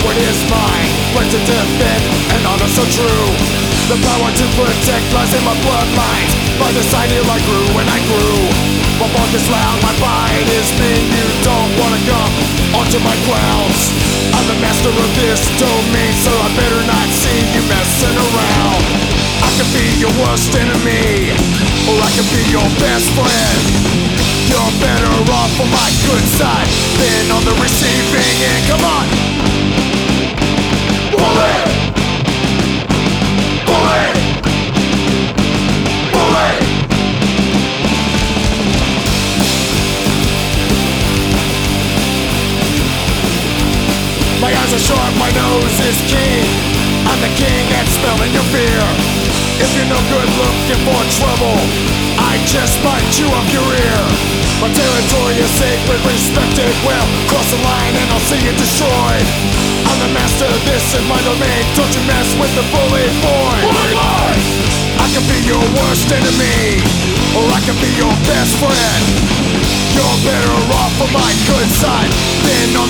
What is mine Right to defend and honor so true. The power to protect lies in my bloodlines. By the side hill I grew and I grew. My bark is loud, my bite is mean You don't wanna come onto my grounds. I'm the master of this domain So I better not see you messing around. I could be your worst enemy Or I could be your best friend. You're better off on my good side than on the receiving end. Come on. My sharp, my nose is keen. I'm the king at spelling your fear. If you're no good looking for trouble, I just might chew up your ear. My territory is sacred, respected. Well, cross the line and I'll see it destroyed. I'm the master, this is my domain. Don't you mess with the bully boy! I can be your worst enemy, or I can be your best friend. You're better off on my good side than